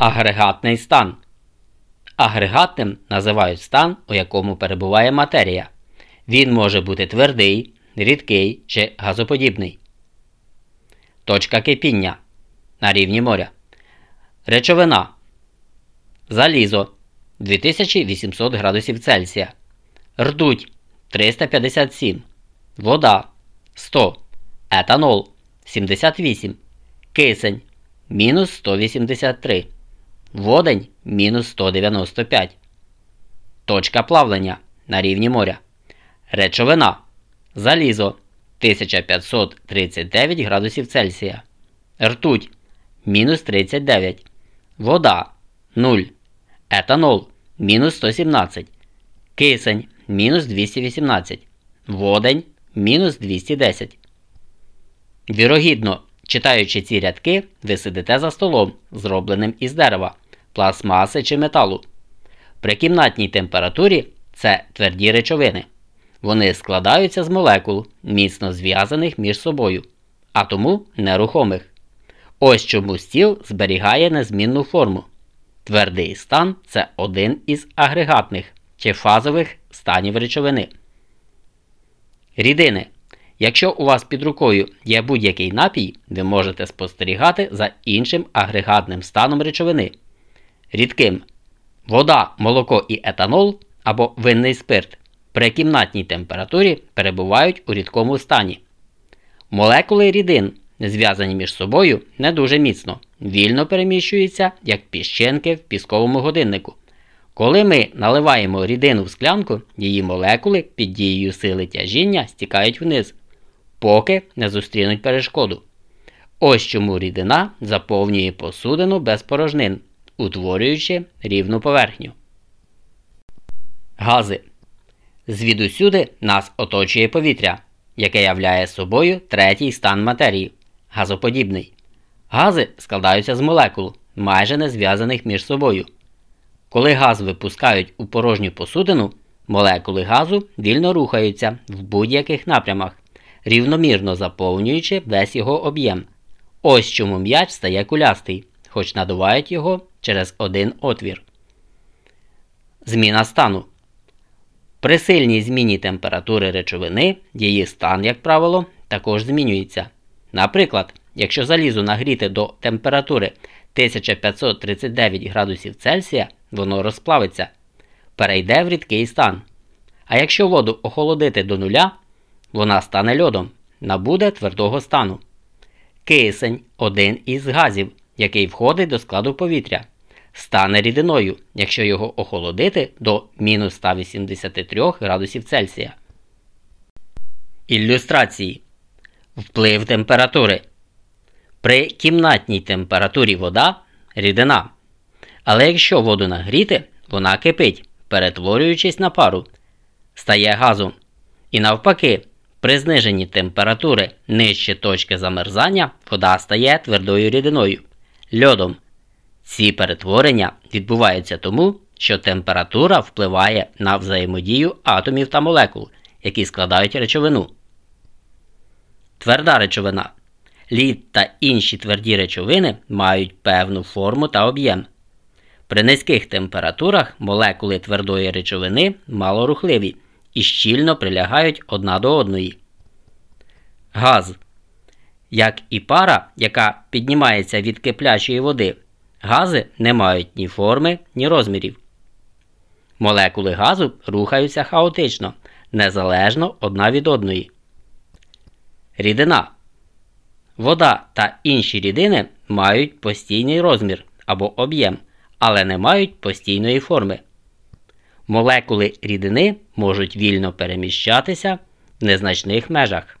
Агрегатний стан. Агрегатним називають стан, у якому перебуває матерія. Він може бути твердий, рідкий чи газоподібний. Точка кипіння на рівні моря. Речовина. Залізо 2800 градусів Цельсія. Рдуть 357. Вода 100. Етанол 78. Кисень мінус 183. Водень мінус 195. Точка плавлення на рівні моря. Речовина. Залізо 1539 градусів Цельсія. Ртуть мінус 39. Вода 0. Етанол мінус 117. Кисень мінус 218. Водень мінус 210. Вірогідно, читаючи ці рядки, ви сидите за столом, зробленим із дерева, пластмаси чи металу. При кімнатній температурі це тверді речовини. Вони складаються з молекул, міцно зв'язаних між собою, а тому нерухомих. Ось чому стіл зберігає незмінну форму. Твердий стан це один із агрегатних чи фазових станів речовини. Рідини. Якщо у вас під рукою є будь-який напій, ви можете спостерігати за іншим агрегатним станом речовини. Рідким вода, молоко і етанол або винний спирт при кімнатній температурі перебувають у рідкому стані. Молекули рідин, зв'язані між собою, не дуже міцно, вільно переміщуються як піщинки в пісковому годиннику. Коли ми наливаємо рідину в склянку, її молекули під дією сили тяжіння стікають вниз, поки не зустрінуть перешкоду. Ось чому рідина заповнює посудину без порожнин, утворюючи рівну поверхню. Гази. Звідусюди нас оточує повітря, яке являє собою третій стан матерії газоподібний. Гази складаються з молекул, майже не зв'язаних між собою. Коли газ випускають у порожню посудину, молекули газу вільно рухаються в будь-яких напрямах, рівномірно заповнюючи весь його об'єм. Ось чому м'яч стає кулястий, хоч надувають його через один отвір. Зміна стану. При сильній зміні температури речовини її стан, як правило, також змінюється. Наприклад, якщо залізо нагріти до температури 1539 градусів Цельсія, воно розплавиться, перейде в рідкий стан. А якщо воду охолодити до нуля, вона стане льодом, набуде твердого стану. Кисень один із газів, який входить до складу повітря стане рідиною, якщо його охолодити до мінус 183 градусів Цельсія. Ілюстрації Вплив температури. При кімнатній температурі вода рідина. Але якщо воду нагріти, вона кипить, перетворюючись на пару, стає газом. І навпаки, при зниженні температури нижче точки замерзання вода стає твердою рідиною льодом. Ці перетворення відбуваються тому, що температура впливає на взаємодію атомів та молекул, які складають речовину. Тверда речовина. Лід та інші тверді речовини мають певну форму та об'єм. При низьких температурах молекули твердої речовини малорухливі і щільно прилягають одна до одної. Газ. Як і пара, яка піднімається від киплячої води. Гази не мають ні форми, ні розмірів. Молекули газу рухаються хаотично, незалежно одна від одної. Рідина. Вода та інші рідини мають постійний розмір або об'єм, але не мають постійної форми. Молекули рідини можуть вільно переміщатися в незначних межах.